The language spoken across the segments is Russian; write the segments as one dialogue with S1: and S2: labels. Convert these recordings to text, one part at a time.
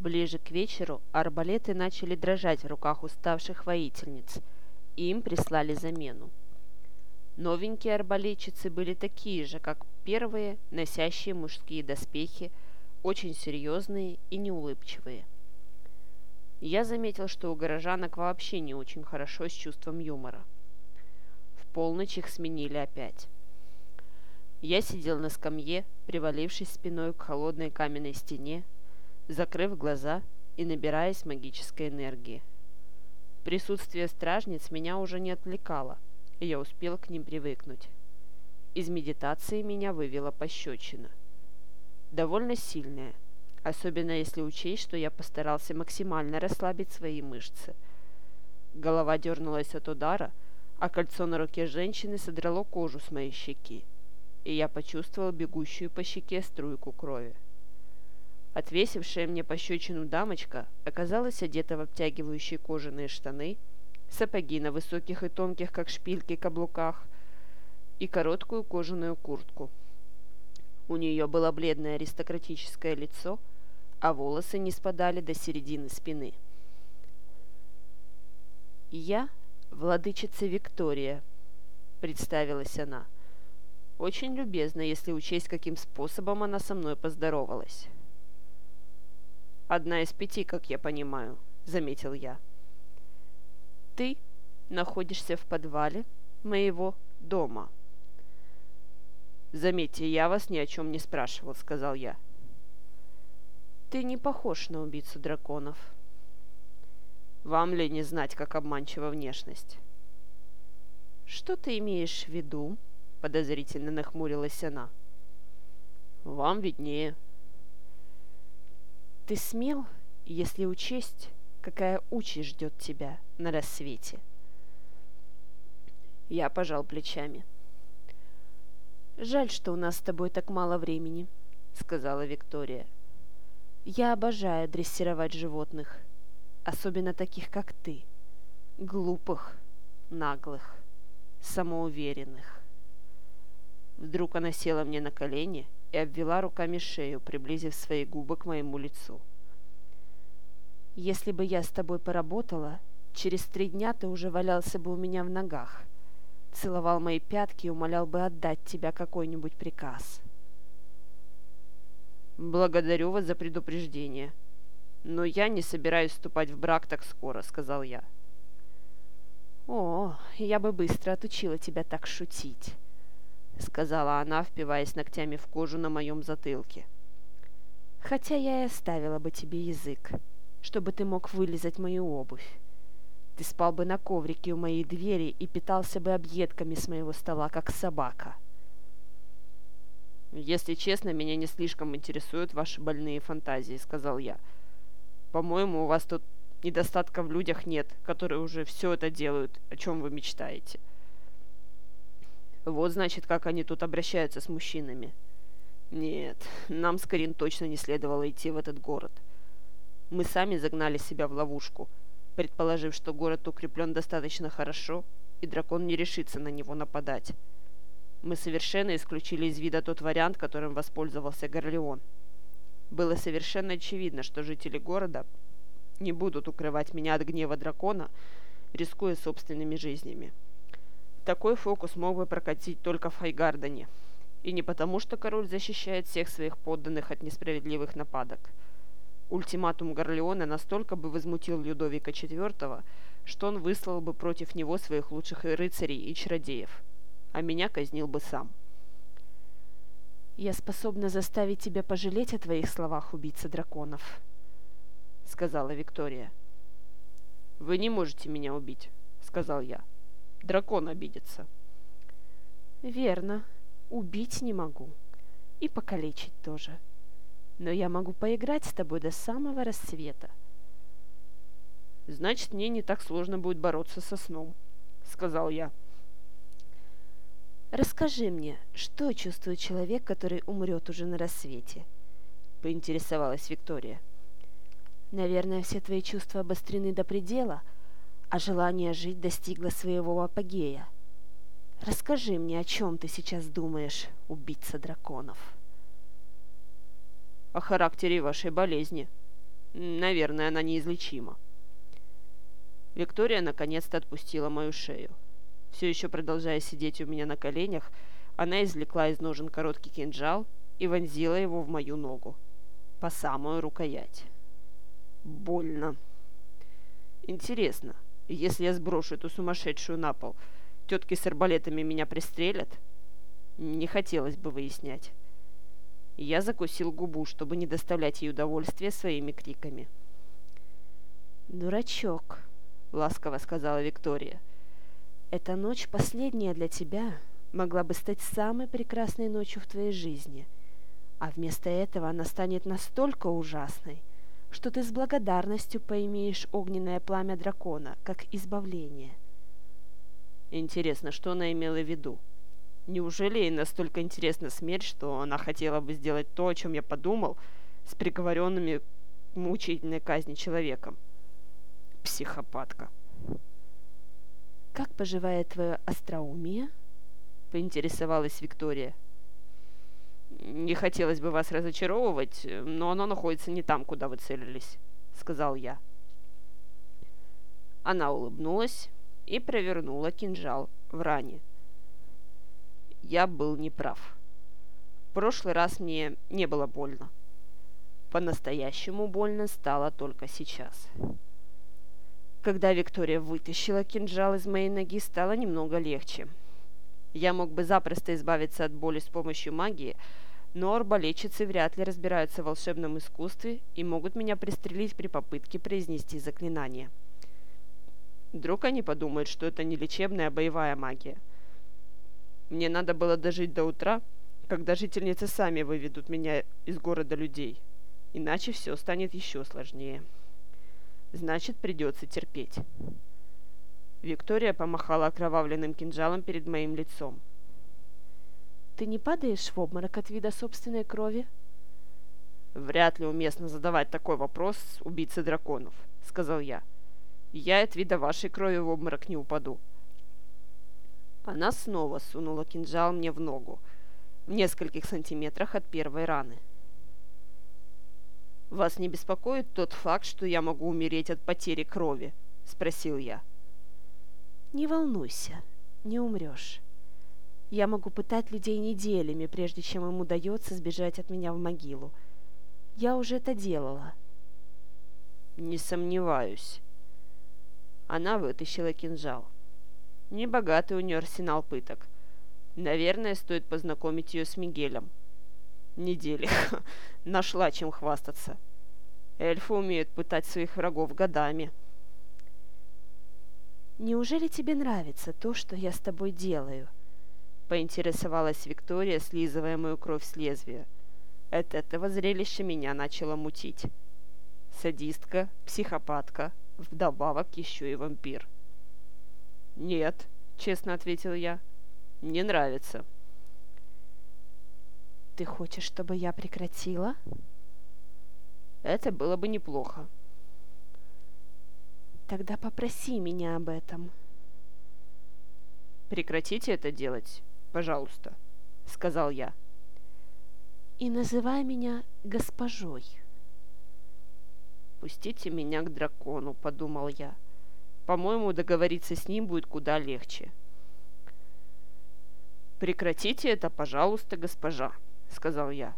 S1: Ближе к вечеру арбалеты начали дрожать в руках уставших воительниц, и им прислали замену. Новенькие арбалетчицы были такие же, как первые, носящие мужские доспехи, очень серьезные и неулыбчивые. Я заметил, что у горожанок вообще не очень хорошо с чувством юмора. В полночь их сменили опять. Я сидел на скамье, привалившись спиной к холодной каменной стене, закрыв глаза и набираясь магической энергии. Присутствие стражниц меня уже не отвлекало, и я успел к ним привыкнуть. Из медитации меня вывела пощечина. Довольно сильная, особенно если учесть, что я постарался максимально расслабить свои мышцы. Голова дернулась от удара, а кольцо на руке женщины содрало кожу с моей щеки и я почувствовал бегущую по щеке струйку крови. Отвесившая мне пощечину дамочка оказалась одета в обтягивающие кожаные штаны, сапоги на высоких и тонких, как шпильки, каблуках и короткую кожаную куртку. У нее было бледное аристократическое лицо, а волосы не спадали до середины спины. «Я владычица Виктория», — представилась она, — очень любезно, если учесть, каким способом она со мной поздоровалась. «Одна из пяти, как я понимаю», — заметил я. «Ты находишься в подвале моего дома». «Заметьте, я вас ни о чем не спрашивал», — сказал я. «Ты не похож на убийцу драконов». «Вам ли не знать, как обманчива внешность?» «Что ты имеешь в виду?» — подозрительно нахмурилась она. «Вам виднее». «Ты смел, если учесть, какая участь ждет тебя на рассвете?» Я пожал плечами. «Жаль, что у нас с тобой так мало времени», — сказала Виктория. «Я обожаю дрессировать животных, особенно таких, как ты, глупых, наглых, самоуверенных». Вдруг она села мне на колени и обвела руками шею, приблизив свои губы к моему лицу. «Если бы я с тобой поработала, через три дня ты уже валялся бы у меня в ногах, целовал мои пятки и умолял бы отдать тебя какой-нибудь приказ». «Благодарю вас за предупреждение, но я не собираюсь вступать в брак так скоро», — сказал я. «О, я бы быстро отучила тебя так шутить». — сказала она, впиваясь ногтями в кожу на моем затылке. «Хотя я и оставила бы тебе язык, чтобы ты мог вылезать мою обувь. Ты спал бы на коврике у моей двери и питался бы объедками с моего стола, как собака». «Если честно, меня не слишком интересуют ваши больные фантазии», — сказал я. «По-моему, у вас тут недостатка в людях нет, которые уже все это делают, о чем вы мечтаете». Вот, значит, как они тут обращаются с мужчинами. Нет, нам с Карин точно не следовало идти в этот город. Мы сами загнали себя в ловушку, предположив, что город укреплен достаточно хорошо, и дракон не решится на него нападать. Мы совершенно исключили из вида тот вариант, которым воспользовался Горлеон. Было совершенно очевидно, что жители города не будут укрывать меня от гнева дракона, рискуя собственными жизнями. Такой фокус мог бы прокатить только в Хайгардене. И не потому, что король защищает всех своих подданных от несправедливых нападок. Ультиматум Горлеона настолько бы возмутил Людовика IV, что он выслал бы против него своих лучших рыцарей и чародеев, а меня казнил бы сам. «Я способна заставить тебя пожалеть о твоих словах, убийца драконов», — сказала Виктория. «Вы не можете меня убить», — сказал я. Дракон обидится. Верно. Убить не могу. И покалечить тоже. Но я могу поиграть с тобой до самого рассвета. Значит, мне не так сложно будет бороться со сном, сказал я. Расскажи мне, что чувствует человек, который умрет уже на рассвете? Поинтересовалась Виктория. Наверное, все твои чувства обострены до предела — а желание жить достигло своего апогея. Расскажи мне, о чем ты сейчас думаешь, убийца драконов? О характере вашей болезни, Наверное, она неизлечима. Виктория наконец-то отпустила мою шею. Все еще продолжая сидеть у меня на коленях, она извлекла из ножен короткий кинжал и вонзила его в мою ногу. По самую рукоять. Больно. Интересно, если я сброшу эту сумасшедшую на пол, тетки с арбалетами меня пристрелят? Не хотелось бы выяснять. Я закусил губу, чтобы не доставлять ей удовольствия своими криками. «Дурачок», — ласково сказала Виктория. «Эта ночь последняя для тебя могла бы стать самой прекрасной ночью в твоей жизни, а вместо этого она станет настолько ужасной, что ты с благодарностью поимеешь огненное пламя дракона, как избавление». Интересно, что она имела в виду? Неужели ей настолько интересна смерть, что она хотела бы сделать то, о чем я подумал, с приговоренными к мучительной казни человеком? Психопатка. «Как поживает твое остроумие?» — поинтересовалась Виктория. «Не хотелось бы вас разочаровывать, но оно находится не там, куда вы целились», — сказал я. Она улыбнулась и провернула кинжал в ране. Я был неправ. В прошлый раз мне не было больно. По-настоящему больно стало только сейчас. Когда Виктория вытащила кинжал из моей ноги, стало немного легче. Я мог бы запросто избавиться от боли с помощью магии, но арбалетчицы вряд ли разбираются в волшебном искусстве и могут меня пристрелить при попытке произнести заклинание. Вдруг они подумают, что это не лечебная, а боевая магия. Мне надо было дожить до утра, когда жительницы сами выведут меня из города людей. Иначе все станет еще сложнее значит, придется терпеть. Виктория помахала окровавленным кинжалом перед моим лицом. «Ты не падаешь в обморок от вида собственной крови?» «Вряд ли уместно задавать такой вопрос убийце драконов», — сказал я. «Я от вида вашей крови в обморок не упаду». Она снова сунула кинжал мне в ногу, в нескольких сантиметрах от первой раны. «Вас не беспокоит тот факт, что я могу умереть от потери крови?» – спросил я. «Не волнуйся, не умрешь. Я могу пытать людей неделями, прежде чем им удается сбежать от меня в могилу. Я уже это делала». «Не сомневаюсь». Она вытащила кинжал. Небогатый у нее арсенал пыток. Наверное, стоит познакомить ее с Мигелем недели. Нашла чем хвастаться. Эльфы умеют пытать своих врагов годами. «Неужели тебе нравится то, что я с тобой делаю?» Поинтересовалась Виктория, слизывая мою кровь с лезвия. От этого зрелища меня начало мутить. Садистка, психопатка, вдобавок еще и вампир. «Нет», — честно ответил я, — «не нравится». Ты хочешь, чтобы я прекратила? Это было бы неплохо. Тогда попроси меня об этом. Прекратите это делать, пожалуйста, сказал я. И называй меня госпожой. Пустите меня к дракону, подумал я. По-моему, договориться с ним будет куда легче. Прекратите это, пожалуйста, госпожа, — сказал я.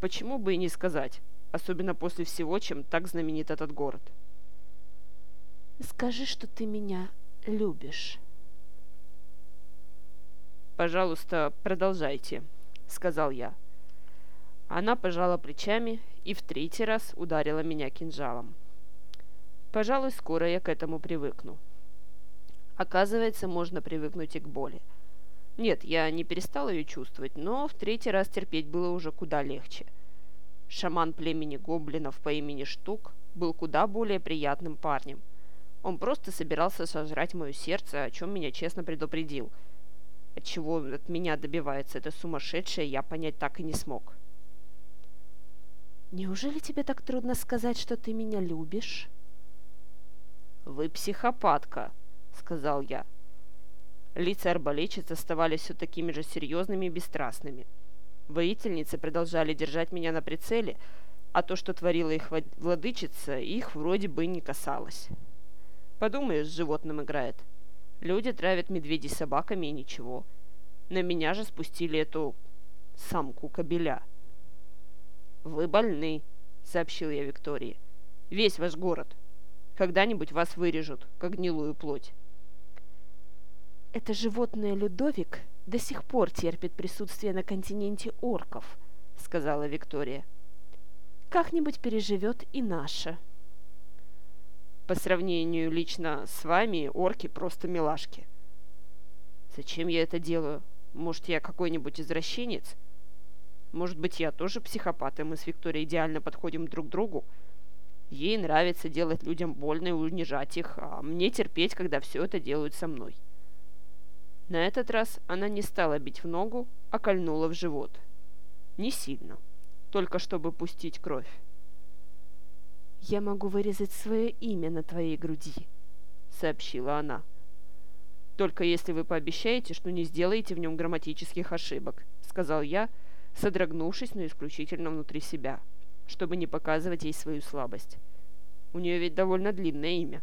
S1: «Почему бы и не сказать, особенно после всего, чем так знаменит этот город?» «Скажи, что ты меня любишь». «Пожалуйста, продолжайте», — сказал я. Она пожала плечами и в третий раз ударила меня кинжалом. Пожалуй, скоро я к этому привыкну. Оказывается, можно привыкнуть и к боли. Нет, я не перестал ее чувствовать, но в третий раз терпеть было уже куда легче. Шаман племени гоблинов по имени Штук был куда более приятным парнем. Он просто собирался сожрать мое сердце, о чем меня честно предупредил. Чего от меня добивается это сумасшедшее, я понять так и не смог. «Неужели тебе так трудно сказать, что ты меня любишь?» «Вы психопатка», — сказал я. Лица арбалетчиц оставались все такими же серьезными и бесстрастными. Воительницы продолжали держать меня на прицеле, А то, что творила их владычица, их вроде бы не касалось. Подумаешь, с животным играет. Люди травят медведей собаками и ничего. На меня же спустили эту самку кобеля. «Вы больны», — сообщил я Виктории. «Весь ваш город. Когда-нибудь вас вырежут, как гнилую плоть».
S2: «Это животное Людовик до сих пор терпит присутствие на континенте орков», — сказала Виктория. «Как-нибудь переживет и наше».
S1: По сравнению лично с вами, орки просто милашки. Зачем я это делаю? Может, я какой-нибудь извращенец? Может быть, я тоже психопат, и мы с Викторией идеально подходим друг к другу? Ей нравится делать людям больно и унижать их, а мне терпеть, когда все это делают со мной. На этот раз она не стала бить в ногу, а кольнула в живот. Не сильно, только чтобы пустить кровь.
S2: «Я могу вырезать свое имя на твоей груди», — сообщила она.
S1: «Только если вы пообещаете, что не сделаете в нем грамматических ошибок», — сказал я, содрогнувшись, но исключительно внутри себя, чтобы не показывать ей свою слабость. У нее ведь довольно длинное имя.